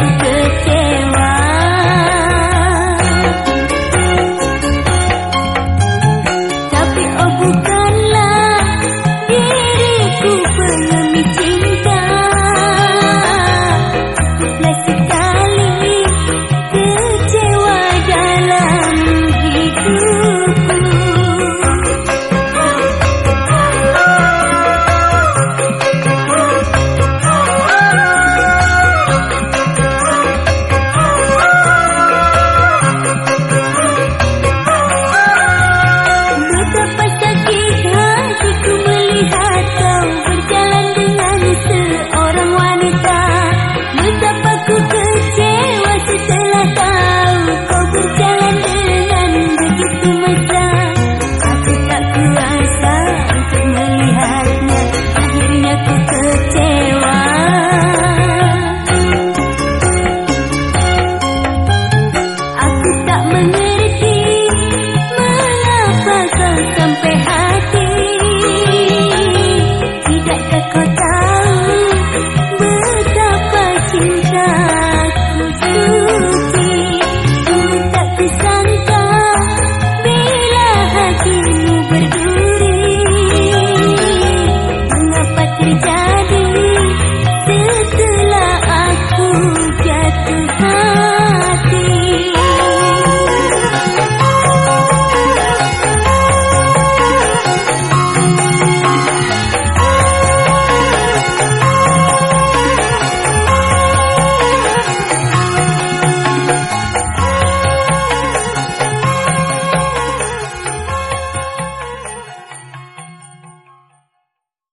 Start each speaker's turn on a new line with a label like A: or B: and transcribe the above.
A: Good day. Yeah.